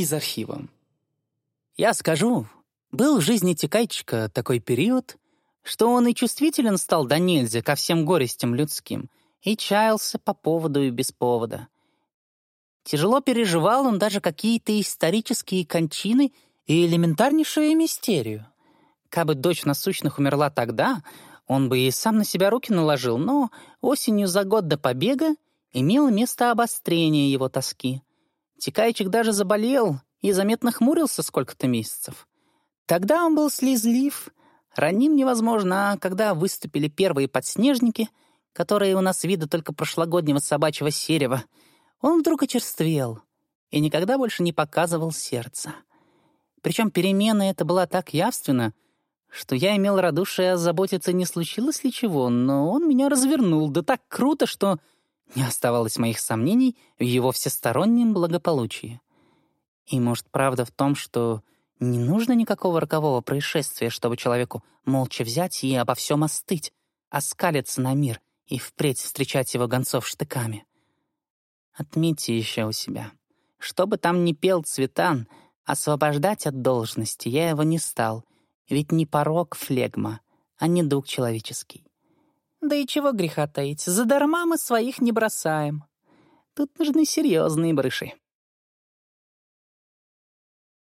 из архива. Я скажу, был в жизни Тикайчика такой период, что он и чувствителен стал до нельзя ко всем горестям людским, и чаялся по поводу и без повода. Тяжело переживал он даже какие-то исторические кончины и элементарнейшую мистерию. Кабы дочь насущных умерла тогда, он бы и сам на себя руки наложил, но осенью за год до побега имело место обострение его тоски. Тикайчик даже заболел и заметно хмурился сколько-то месяцев. Тогда он был слезлив, ранним невозможно, а когда выступили первые подснежники, которые у нас вида только прошлогоднего собачьего серева, он вдруг очерствел и никогда больше не показывал сердца. Причем перемена эта была так явственна, что я имел радушие озаботиться, не случилось ли чего, но он меня развернул, да так круто, что не оставалось моих сомнений в его всестороннем благополучии. И, может, правда в том, что не нужно никакого рокового происшествия, чтобы человеку молча взять и обо всем остыть, оскалиться на мир и впредь встречать его гонцов штыками. Отметьте еще у себя. Что бы там ни пел Цветан, освобождать от должности я его не стал, ведь не порог флегма, а недуг человеческий. Да и чего греха таить, задарма мы своих не бросаем. Тут нужны серьезные брыши.